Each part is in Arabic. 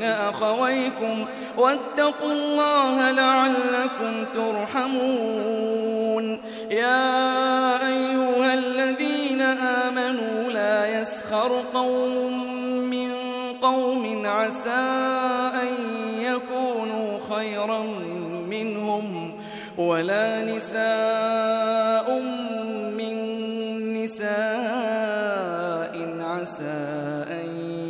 بين أخويكم واتقوا الله لعلكم ترحمون. يا أيها الذين آمنوا لا يسخر قوم من قوم عسى أن يكونوا خيرا منهم ولا نساء من نساء عسى أن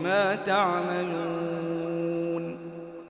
بما تعملون